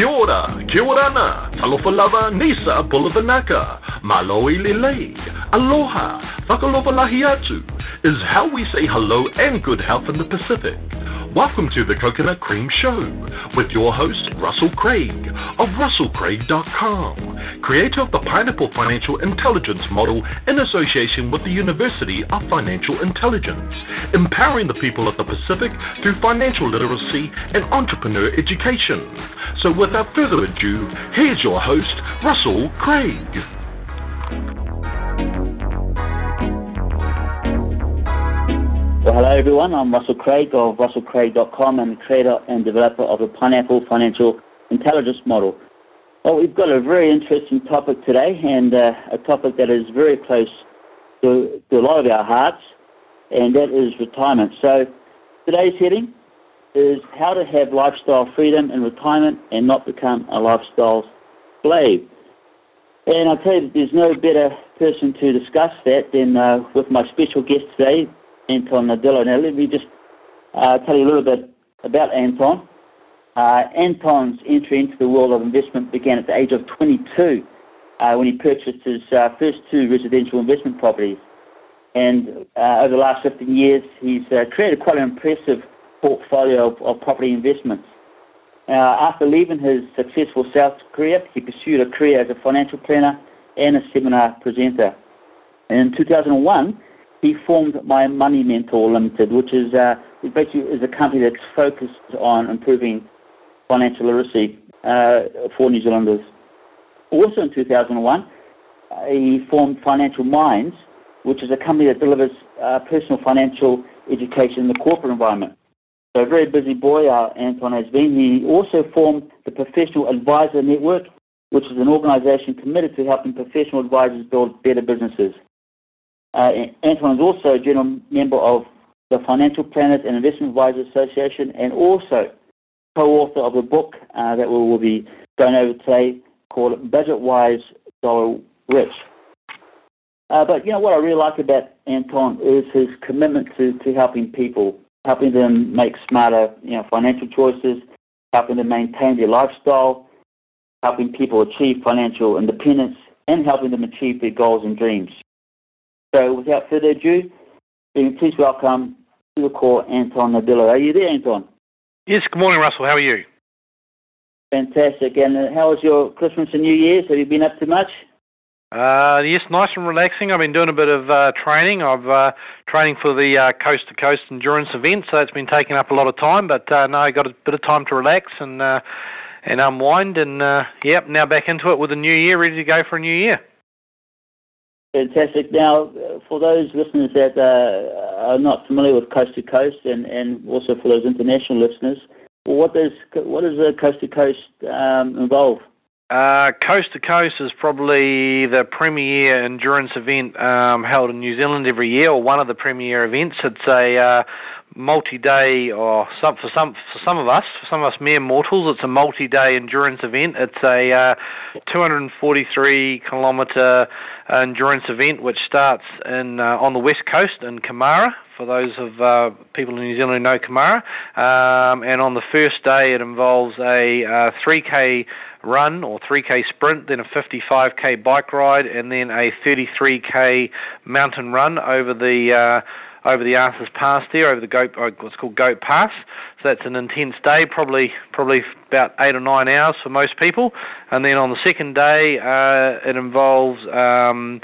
Kia ora, kia ora na, talofa lava nisa pulavanaka, maloi lilei, aloha, whakalofa lahi atu, is how we say hello and good health in the Pacific. Welcome to the Coconut Cream Show with your host, Russell Craig of RussellCraig.com, creator of the Pineapple Financial Intelligence Model in association with the University of Financial Intelligence, empowering the people of the Pacific through financial literacy and entrepreneur education. So without further ado, here's your host, Russell Craig. Well, hello everyone. I'm Russell Craig of RussellCraig.com and creator and developer of the Pineapple Financial Intelligence Model. Well, we've got a very interesting topic today and uh, a topic that is very close to, to a lot of our hearts, and that is retirement. So today's heading is how to have lifestyle freedom in retirement and not become a lifestyle slave. And I'll tell you, there's no better person to discuss that than uh, with my special guest today, Anton Nadilo. Now, let me just uh, tell you a little bit about Anton. Uh, Anton's entry into the world of investment began at the age of 22 uh, when he purchased his uh, first two residential investment properties. And uh, over the last 15 years, he's uh, created quite an impressive portfolio of, of property investments. after leaving his successful sales career, he pursued a career as a financial planner and a seminar presenter. And in 2001, he formed My Money Mentor Limited, which is uh, basically is a company that's focused on improving financial literacy uh, for New Zealanders. Also in 2001, uh, he formed Financial Minds, which is a company that delivers uh, personal financial education in the corporate environment. So a very busy boy, uh, Anton has been. He also formed the Professional Advisor Network, which is an organization committed to helping professional advisors build better businesses. Uh, Anton is also a general member of the Financial Planners and Investment Advisors Association and also co-author of a book uh, that we will be going over today called Budget Wise Dollar Rich. Uh, but you know what I really like about Anton is his commitment to, to helping people, helping them make smarter you know financial choices, helping them maintain their lifestyle, helping people achieve financial independence, and helping them achieve their goals and dreams. So without further ado, please welcome to the call Anton Nadilo. Are you there, Anton? Yes, good morning, Russell. How are you? Fantastic. And uh, how was your Christmas and New Year's? Have you been up to much? Uh, yes, nice and relaxing. I've been doing a bit of uh, training. I've uh, training for the uh, coast to coast endurance event, so it's been taking up a lot of time. But uh, no, I got a bit of time to relax and uh, and unwind. And uh, yep, now back into it with a new year, ready to go for a new year. Fantastic. Now, for those listeners that uh, are not familiar with Coast to Coast, and, and also for those international listeners, what does what does the Coast to Coast um, involve? Uh, coast to Coast is probably the premier endurance event um, held in New Zealand every year, or one of the premier events. It's a uh, multi-day, or some, for some for some of us, for some of us mere mortals, it's a multi-day endurance event. It's a uh, 243 kilometre endurance event which starts in uh, on the west coast in Kumara. For those of uh, people in New Zealand who know Kumara, um, and on the first day it involves a 3k uh, run or 3k sprint, then a 55k bike ride, and then a 33k mountain run over the uh, over the Arthur's Pass there, over the Goat, uh, what's called Goat Pass. So that's an intense day, probably probably about eight or nine hours for most people. And then on the second day, uh, it involves um,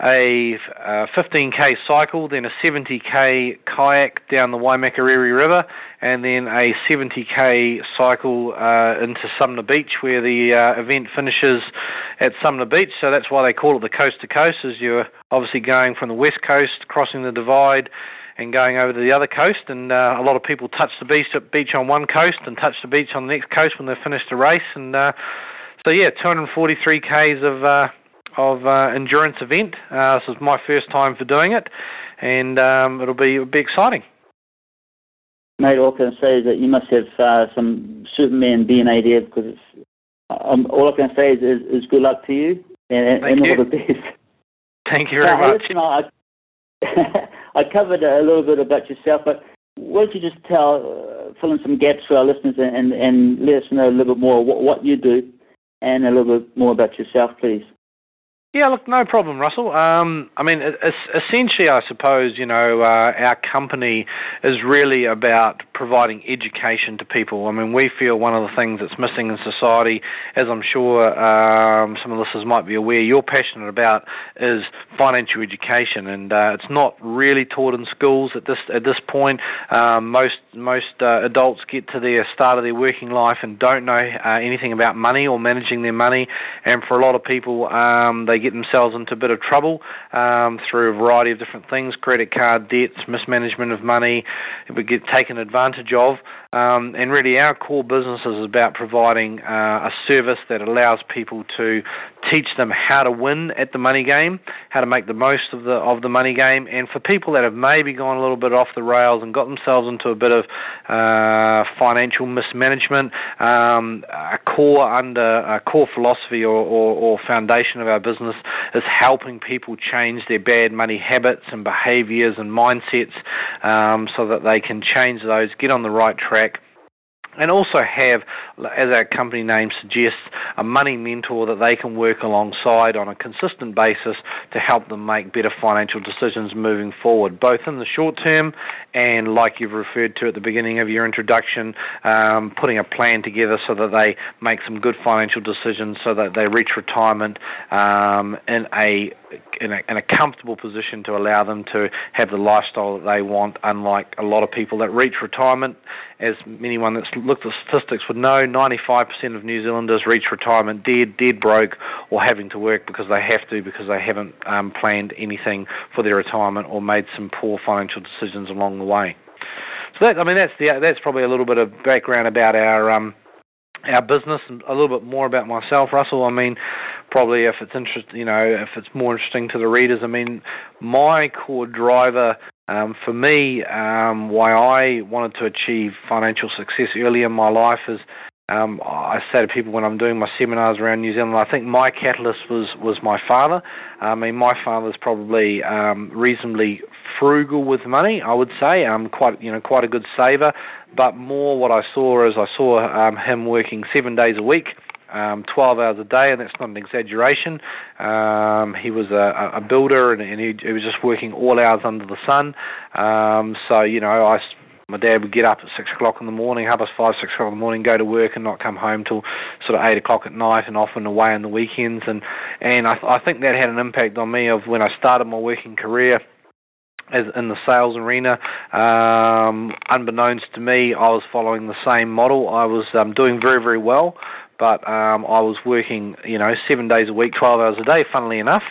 a uh, 15k cycle, then a 70k kayak down the Waimakariri River, and then a 70k cycle uh, into Sumner Beach, where the uh, event finishes at Sumner Beach. So that's why they call it the coast to coast, as you're obviously going from the west coast, crossing the divide, and going over to the other coast. And uh, a lot of people touch the beach, beach on one coast and touch the beach on the next coast when they've finished the race. And uh, so yeah, 243 k's of uh, of uh, endurance event. Uh, this is my first time for doing it, and um, it'll be it'll be exciting. Mate, all I can say is that you must have uh, some Superman DNA there because it's, um, all I can say is, is, is good luck to you and, and all the best. Thank you very much. Listen, I, I covered a little bit about yourself, but why don't you just tell, uh, fill in some gaps for our listeners and, and, and let us know a little bit more what, what you do and a little bit more about yourself, please. Yeah, look, no problem, Russell. Um, I mean, essentially, I suppose you know uh, our company is really about providing education to people. I mean, we feel one of the things that's missing in society, as I'm sure um, some of listeners might be aware, you're passionate about, is financial education, and uh, it's not really taught in schools at this at this point. Um, most most uh, adults get to their start of their working life and don't know uh, anything about money or managing their money, and for a lot of people, um, they get themselves into a bit of trouble um, through a variety of different things credit card debts, mismanagement of money, we get taken advantage of. Um, and really, our core business is about providing uh, a service that allows people to teach them how to win at the money game, how to make the most of the of the money game, and for people that have maybe gone a little bit off the rails and got themselves into a bit of uh, financial mismanagement, um, a core under a core philosophy or, or, or foundation of our business is helping people change their bad money habits and behaviours and mindsets, um, so that they can change those, get on the right track and also have, as our company name suggests, a money mentor that they can work alongside on a consistent basis to help them make better financial decisions moving forward, both in the short term and, like you've referred to at the beginning of your introduction, um, putting a plan together so that they make some good financial decisions so that they reach retirement um, in a in a, in a comfortable position to allow them to have the lifestyle that they want, unlike a lot of people that reach retirement. As anyone that's looked at statistics would know, 95% of New Zealanders reach retirement dead, dead broke, or having to work because they have to because they haven't um, planned anything for their retirement or made some poor financial decisions along the way. So that, I mean, that's the that's probably a little bit of background about our um, our business a little bit more about myself, Russell. I mean, probably if it's interest, you know, if it's more interesting to the readers. I mean, my core driver um, for me, um, why I wanted to achieve financial success early in my life is um, I say to people when I'm doing my seminars around New Zealand, I think my catalyst was was my father. I mean, my father's probably um, reasonably frugal with money. I would say, um, quite you know, quite a good saver. But more, what I saw is I saw um, him working seven days a week. Um, 12 hours a day, and that's not an exaggeration. Um, he was a, a builder, and, and he, he was just working all hours under the sun. Um, so, you know, I my dad would get up at six o'clock in the morning, half past five, six o'clock in the morning, go to work and not come home till sort of eight o'clock at night, and often away on the weekends. And and I, I think that had an impact on me of when I started my working career as in the sales arena. Um, unbeknownst to me, I was following the same model. I was um, doing very, very well, but um, I was working, you know, seven days a week, 12 hours a day, funnily enough,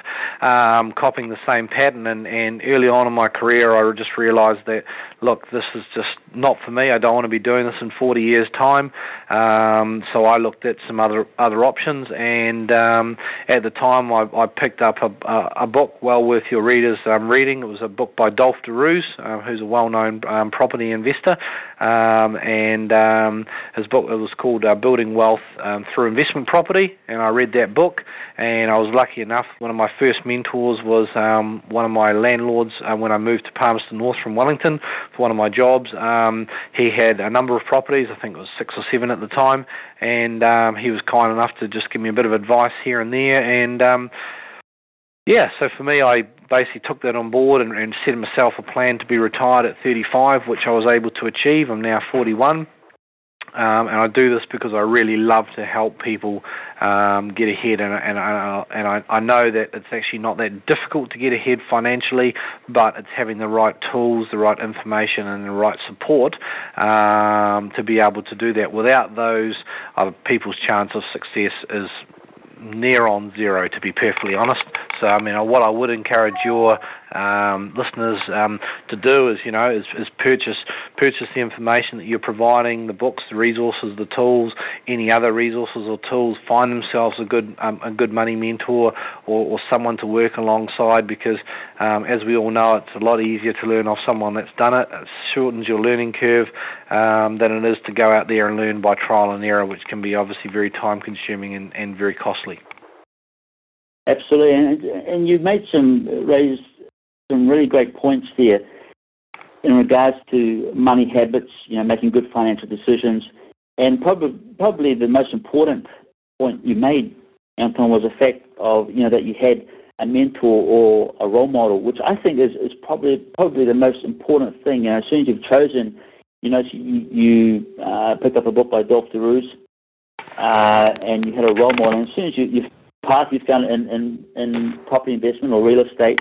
um, copying the same pattern. And, and early on in my career, I just realized that, look, this is just not for me. I don't want to be doing this in 40 years' time. Um, so I looked at some other other options, and um, at the time, I, I picked up a, a, a book well worth your readers um, reading. It was a book by Dolph de Roos, uh, who's a well-known um, property investor, um, and um, his book it was called uh, Building Wealth um, Through Investment Property. And I read that book, and I was lucky enough. One of my first mentors was um, one of my landlords uh, when I moved to Palmerston North from Wellington for one of my jobs. Um, he had a number of properties, I think it was six or seven at the time, and um, he was kind enough to just give me a bit of advice here and there. And um, yeah, so for me, I basically took that on board and, and set myself a plan to be retired at 35, which I was able to achieve. I'm now 41. Um, and I do this because I really love to help people um, get ahead, and and, I, and I, I know that it's actually not that difficult to get ahead financially, but it's having the right tools, the right information, and the right support um, to be able to do that. Without those, other people's chance of success is near on zero, to be perfectly honest. So, I mean, what I would encourage your um, listeners um, to do is, you know, is, is, purchase purchase the information that you're providing, the books, the resources, the tools, any other resources or tools. Find themselves a good um, a good money mentor or, or, someone to work alongside because, um, as we all know, it's a lot easier to learn off someone that's done it. It shortens your learning curve um, than it is to go out there and learn by trial and error, which can be obviously very time consuming and, and very costly. Absolutely, and, and you've made some raised some really great points there. in regards to money habits, you know, making good financial decisions, and probably probably the most important point you made, Anton, was the fact of you know that you had a mentor or a role model, which I think is, is probably probably the most important thing. You know, as soon as you've chosen, you know, you, you uh, picked up a book by Dolph de Roos, uh, and you had a role model. And as soon as you, you've path you've done in, in, in property investment or real estate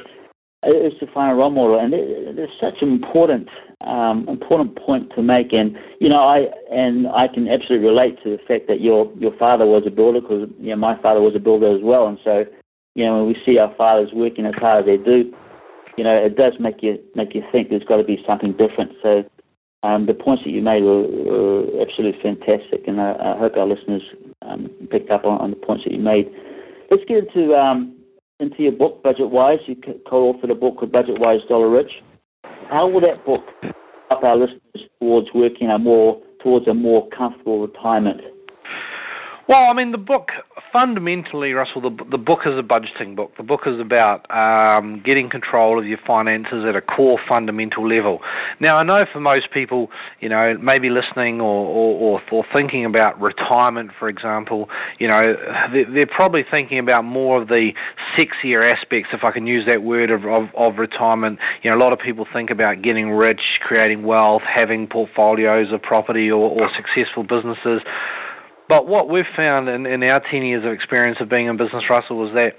is to find a role model, and there's such an important um, important point to make. And you know, I and I can absolutely relate to the fact that your your father was a builder because you know my father was a builder as well, and so you know when we see our fathers working as hard as they do, you know, it does make you make you think there's got to be something different. So. Um, the points that you made were, were absolutely fantastic, and I, I hope our listeners um, picked up on, on the points that you made. Let's get into um, into your book, Budget Wise. You co-authored a book called Budget Wise Dollar Rich. How will that book help our listeners towards working a more towards a more comfortable retirement? Well, I mean, the book fundamentally, Russell, the the book is a budgeting book. The book is about um, getting control of your finances at a core fundamental level. Now, I know for most people, you know, maybe listening or or, or, thinking about retirement, for example, you know, they're, they're probably thinking about more of the sexier aspects, if I can use that word, of, of of retirement. You know, a lot of people think about getting rich, creating wealth, having portfolios of property or, or successful businesses. But what we've found in, in our 10 years of experience of being in business, Russell, was that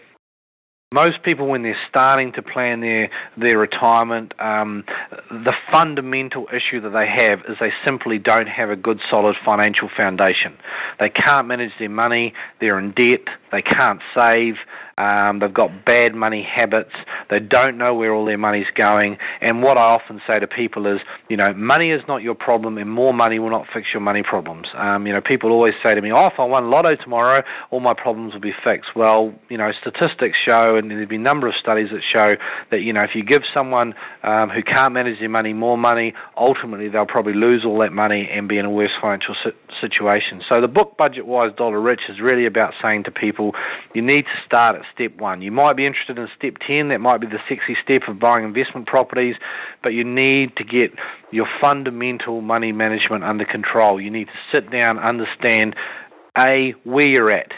most people, when they're starting to plan their their retirement, um, the fundamental issue that they have is they simply don't have a good, solid financial foundation. They can't manage their money. They're in debt. They can't save. Um, they've got bad money habits. They don't know where all their money's going. And what I often say to people is, you know, money is not your problem, and more money will not fix your money problems. Um, you know, people always say to me, "Oh, if I won lotto tomorrow, all my problems will be fixed." Well, you know, statistics show, and there've been a number of studies that show that you know, if you give someone um, who can't manage their money more money, ultimately they'll probably lose all that money and be in a worse financial situation. So the book Budget Wise Dollar Rich is really about saying to people, you need to start at step one. You might be interested in step 10, that might be the sexy step of buying investment properties, but you need to get your fundamental money management under control. You need to sit down, understand A, where you're at.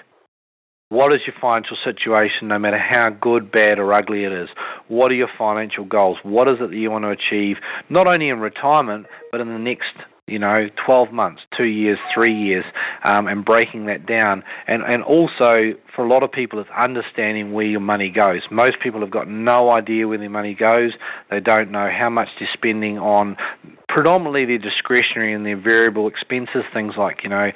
What is your financial situation, no matter how good, bad, or ugly it is? What are your financial goals? What is it that you want to achieve, not only in retirement, but in the next you know, 12 months, two years, three years, um, and breaking that down. And, and also, for a lot of people, it's understanding where your money goes. Most people have got no idea where their money goes. They don't know how much they're spending on predominantly their discretionary and their variable expenses, things like, you know,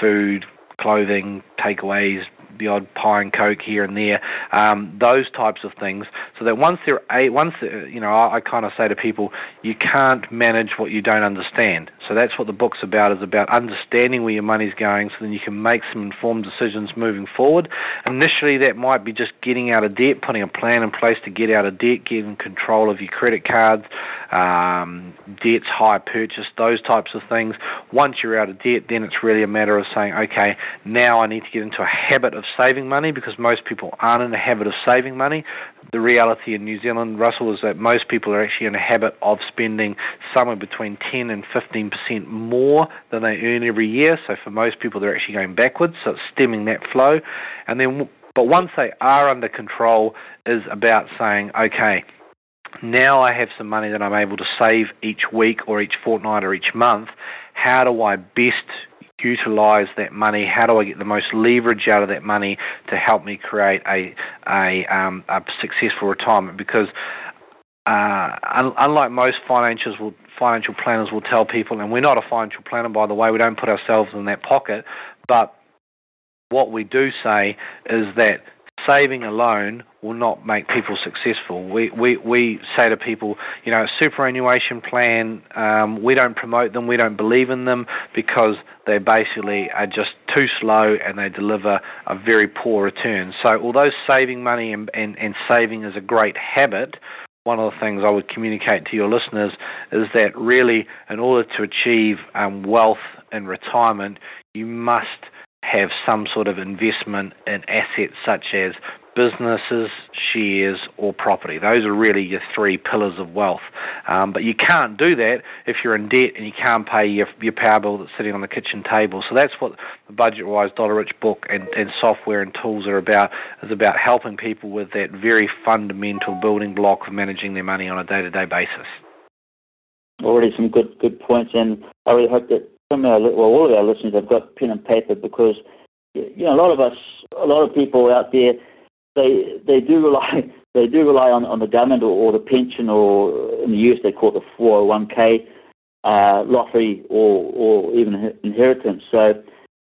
food, clothing, takeaways, the odd pie and coke here and there, um, those types of things. So that once they're once you know, I, I kind of say to people, you can't manage what you don't understand. So that's what the book's about, is about understanding where your money's going so then you can make some informed decisions moving forward. Initially, that might be just getting out of debt, putting a plan in place to get out of debt, getting control of your credit cards, um, debts, high purchase, those types of things. Once you're out of debt, then it's really a matter of saying, okay, now I need to get into a habit of saving money because most people aren't in a habit of saving money. The reality in New Zealand, Russell, is that most people are actually in a habit of spending somewhere between 10 and 15 percent more than they earn every year. So for most people, they're actually going backwards. So it's stemming that flow. And then, but once they are under control, is about saying, okay, now I have some money that I'm able to save each week or each fortnight or each month. How do I best utilize that money? How do I get the most leverage out of that money to help me create a a, um, a successful retirement? Because uh, un- unlike most financials will, financial planners will tell people, and we're not a financial planner by the way, we don't put ourselves in that pocket, but what we do say is that saving alone will not make people successful. We we we say to people, you know, a superannuation plan. Um, we don't promote them. We don't believe in them because they basically are just too slow and they deliver a very poor return. So although saving money and, and, and saving is a great habit, one of the things I would communicate to your listeners is that really, in order to achieve um, wealth in retirement, you must have some sort of investment in assets such as businesses, shares, or property. Those are really your three pillars of wealth. Um, but you can't do that if you're in debt and you can't pay your, your power bill that's sitting on the kitchen table. So that's what the Budget Wise Dollar Rich book and, and software and tools are about, is about helping people with that very fundamental building block of managing their money on a day-to-day basis. Already some good good points, and I really hope that our, well, all of our listeners have got pen and paper because you know a lot of us, a lot of people out there they they do rely they do rely on, on the government or, or the pension or in the US they call it the 401k uh, lottery or or even inheritance. So,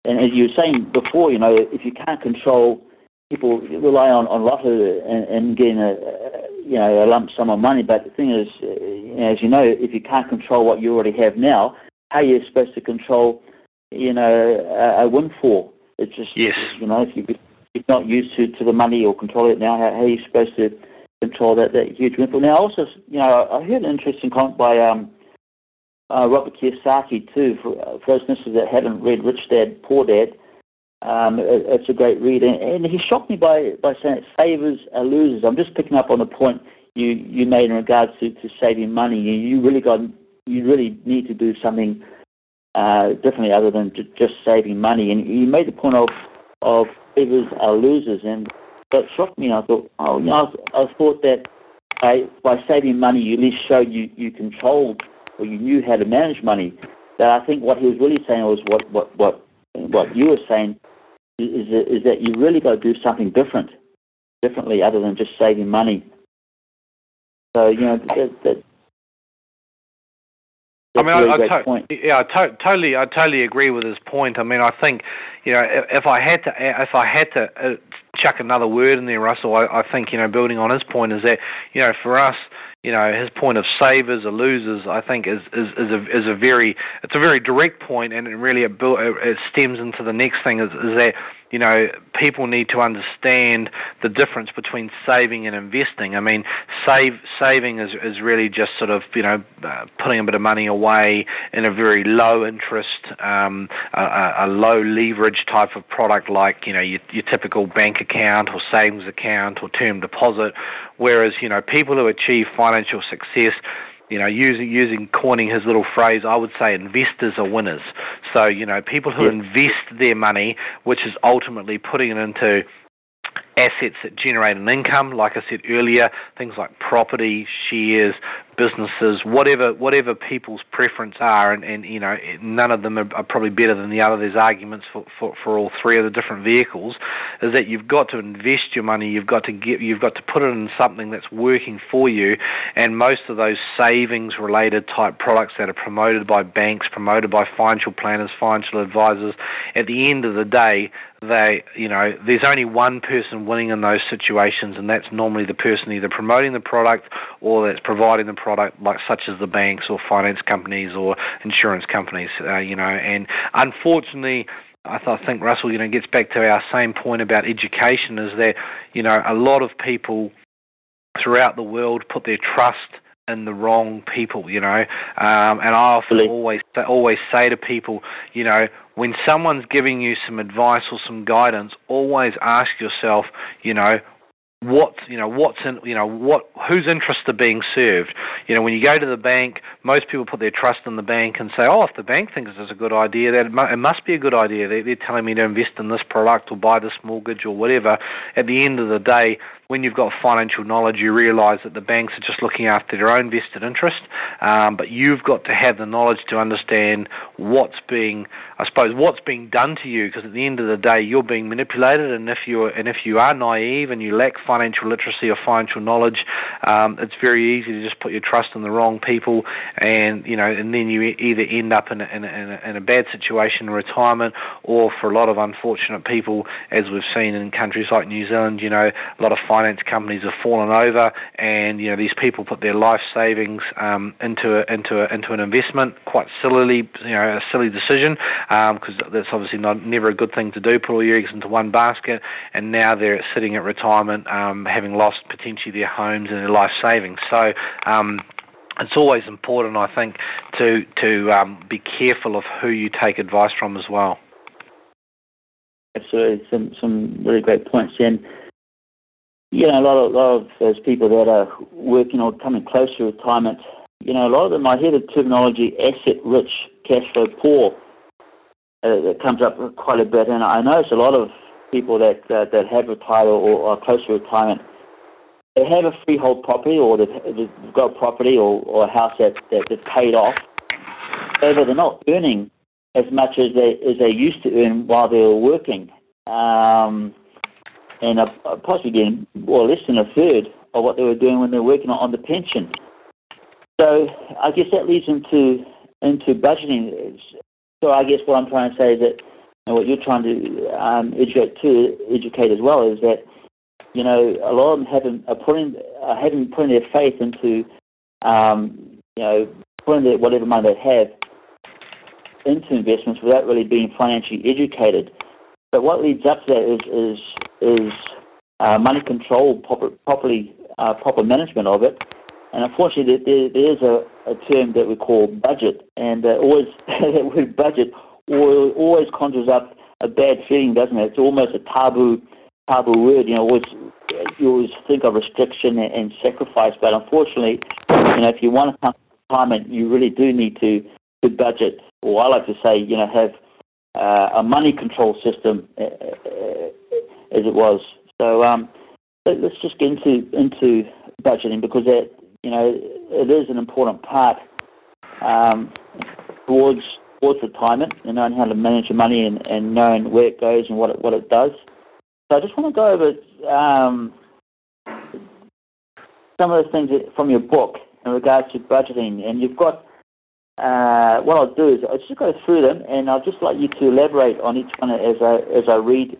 and as you were saying before, you know, if you can't control, people rely on on lottery and, and getting a, a you know a lump sum of money. But the thing is, know, as you know, if you can't control what you already have now, how you're you supposed to control, you know, a, a windfall? It's just yes. you know if you you're not used to, to the money or control it now, how, how are you supposed to control that, that huge windfall? Now, also, you know, I heard an interesting comment by um, uh, Robert Kiyosaki, too, for, uh, for those listeners that haven't read Rich Dad, Poor Dad. Um, it, it's a great read, and, and he shocked me by, by saying that savers are losers. I'm just picking up on a point you, you made in regards to, to saving money. You, you really got you really need to do something uh, differently other than just saving money. And you made the point of of savers are losers, and that shocked me. I thought, oh, you know, I, I thought that by, by saving money, you at least showed you, you controlled or you knew how to manage money. That I think what he was really saying was what what what what you were saying is is that you really got to do something different, differently other than just saving money. So you know that, that I mean, I, I to- yeah, I to- totally, I totally agree with his point. I mean, I think, you know, if, if I had to, if I had to uh, chuck another word in there, Russell, I, I think, you know, building on his point is that, you know, for us, you know his point of savers or losers I think is is is a is a very it's a very direct point and it really it, it stems into the next thing is is that you know, people need to understand the difference between saving and investing. I mean, save saving is is really just sort of you know uh, putting a bit of money away in a very low interest, um, a, a low leverage type of product like you know your, your typical bank account or savings account or term deposit. Whereas you know people who achieve financial success you know, using using coining his little phrase, I would say investors are winners. So, you know, people who invest their money, which is ultimately putting it into assets that generate an income, like I said earlier, things like property, shares, businesses, whatever whatever people's preference are, and, and you know none of them are, are probably better than the other. There's arguments for, for, for all three of the different vehicles. Is that you've got to invest your money, you've got to get you've got to put it in something that's working for you, and most of those savings related type products that are promoted by banks, promoted by financial planners, financial advisors, at the end of the day, they you know there's only one person winning in those situations, and that's normally the person either promoting the product or that's providing the product, like such as the banks or finance companies or insurance companies. Uh, you know, and unfortunately. I, th- I think Russell, you know, gets back to our same point about education is that, you know, a lot of people throughout the world put their trust in the wrong people, you know. Um, and I often always always say to people, you know, when someone's giving you some advice or some guidance, always ask yourself, you know, what's you know what's in you know what whose interests are being served? You know when you go to the bank most people put their trust in the bank and say oh if the bank thinks it's a good idea that it must be a good idea. They're telling me to invest in this product or buy this mortgage or whatever. At the end of the day when you've got financial knowledge, you realise that the banks are just looking after their own vested interest, um, but you've got to have the knowledge to understand what's being, I suppose, what's being done to you. Because at the end of the day, you're being manipulated, and if you and if you are naive and you lack financial literacy or financial knowledge, um, it's very easy to just put your trust in the wrong people, and you know, and then you either end up in a, in a, in a bad situation in retirement, or for a lot of unfortunate people, as we've seen in countries like New Zealand, you know, a lot of finance companies have fallen over, and you know these people put their life savings um, into a, into a, into an investment. Quite sillily, you know, a silly decision because um, that's obviously not never a good thing to do. Put all your eggs into one basket, and now they're sitting at retirement, um, having lost potentially their homes and their life savings. So. Um, it's always important, I think, to to um, be careful of who you take advice from as well. absolutely. Some some really great points. And you know, a lot of lot of those people that are working or coming close to retirement, you know, a lot of them. I hear the terminology asset rich, cash flow poor. Uh, comes up quite a bit, and I notice a lot of people that uh, that have retired or are close to retirement they have a freehold property or they've, got property or, or a house that, that they've paid off. However, they're not earning as much as they as they used to earn while they were working, um, and possibly getting well less than a third of what they were doing when they were working on the pension. So I guess that leads into into budgeting. So I guess what I'm trying to say is that, and what you're trying to um, educate to educate as well is that you know, a lot of them haven't are putting are having putting their faith into, um, you know, putting their whatever money they have into investments without really being financially educated. But what leads up to that is is is uh, money control, proper, properly uh, proper management of it. And unfortunately, there, there is a, a term that we call budget, and uh, always that word budget always conjures up a bad feeling, doesn't it? It's almost a taboo taboo word. You know, always you always think of restriction and, and sacrifice, but unfortunately, you know, if you want to come to retirement, you really do need to to budget, or I like to say, you know, have uh, a money control system uh, uh, as it was. So um, let's just get into into budgeting because that you know it is an important part um, towards towards retirement and knowing how to manage your money and, and knowing where it goes and what it, what it does. So I just want to go over um, some of the things from your book in regards to budgeting. And you've got, uh, what I'll do is I'll just go through them and I'll just like you to elaborate on each one as I, as I read,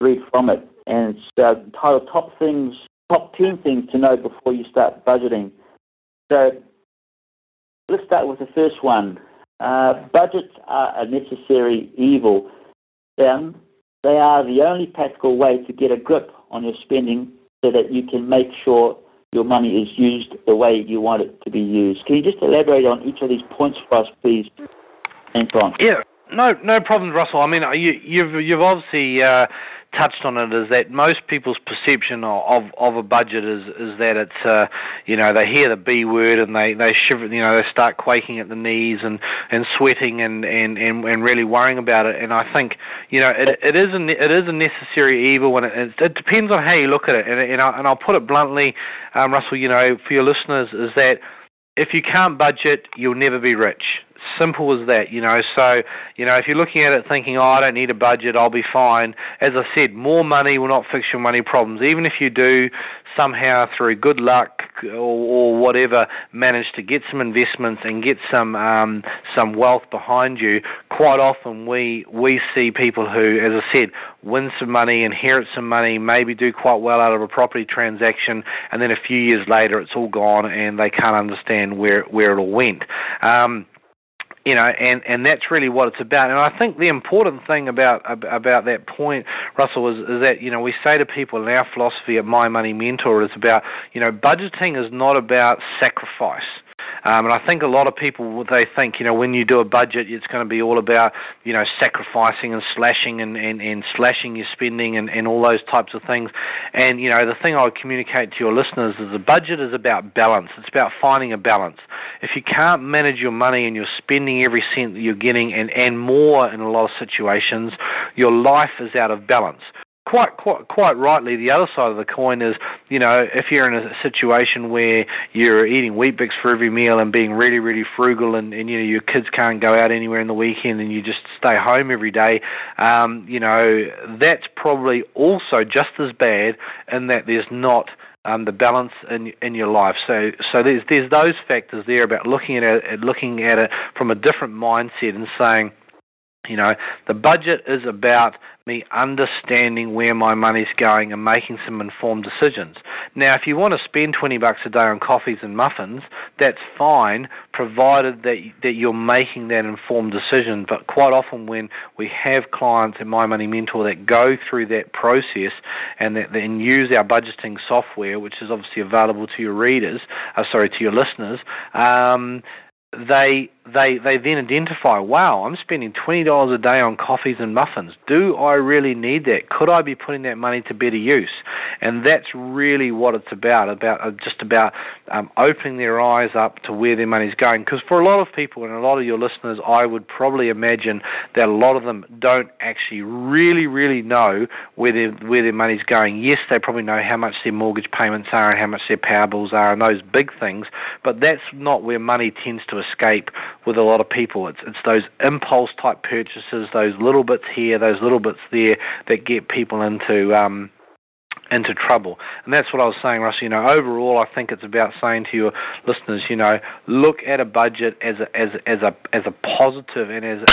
read from it. And it's uh, titled Top Things, Top 10 Things to Know Before You Start Budgeting. So let's start with the first one. Uh, budgets are a necessary evil. Um, they are the only practical way to get a grip on your spending so that you can make sure your money is used the way you want it to be used. Can you just elaborate on each of these points for us, please, Anton? Yeah, no, no problem, Russell. I mean, you, you've you've obviously uh, touched on it is that most people's perception of of a budget is is that it's uh, you know they hear the B word and they they shiver you know they start quaking at the knees and and sweating and and and, and really worrying about it. And I think you know it it is a it is a necessary evil when it it depends on how you look at it. And and, I, and I'll put it bluntly um, Russell you know for your listeners is that if you can't budget you'll never be rich simple as that, you know. So, you know, if you're looking at it thinking, oh, I don't need a budget, I'll be fine. As I said, more money will not fix your money problems. Even if you do somehow through good luck or, or whatever manage to get some investments and get some um, some wealth behind you, quite often we we see people who, as I said, win some money, inherit some money, maybe do quite well out of a property transaction, and then a few years later it's all gone and they can't understand where where it all went. Um, you know, and and that's really what it's about. And I think the important thing about about that point, Russell, is, is that you know we say to people in our philosophy at My Money Mentor is about you know budgeting is not about sacrifice. Um, and I think a lot of people they think you know when you do a budget it's going to be all about you know sacrificing and slashing and, and, and slashing your spending and, and all those types of things. And you know the thing I would communicate to your listeners is a budget is about balance. It's about finding a balance. If you can't manage your money and you're spending every cent that you're getting and, and more in a lot of situations, your life is out of balance quite quite quite rightly the other side of the coin is you know if you're in a situation where you're eating Weet-Bix for every meal and being really really frugal and, and you know your kids can't go out anywhere in the weekend and you just stay home every day um, you know that's probably also just as bad in that there's not um, the balance in in your life. So so there's there's those factors there about looking at it looking at it from a different mindset and saying you know, the budget is about me understanding where my money's going and making some informed decisions. Now, if you want to spend 20 bucks a day on coffees and muffins, that's fine, provided that that you're making that informed decision. But quite often when we have clients in My Money Mentor that go through that process and that then use our budgeting software, which is obviously available to your readers, uh, sorry, to your listeners, um, they they they then identify, wow, I'm spending twenty dollars a day on coffees and muffins. Do I really need that? Could I be putting that money to better use? And that's really what it's about about uh, just about um, opening their eyes up to where their money's going. Because for a lot of people and a lot of your listeners, I would probably imagine that a lot of them don't actually really really know where their where their money's going. Yes, they probably know how much their mortgage payments are and how much their power bills are and those big things, but that's not where money tends to escape with a lot of people. It's it's those impulse type purchases, those little bits here, those little bits there that get people into um, into trouble. And that's what I was saying, Russ. You know, overall, I think it's about saying to your listeners, you know, look at a budget as a as as a as a positive and as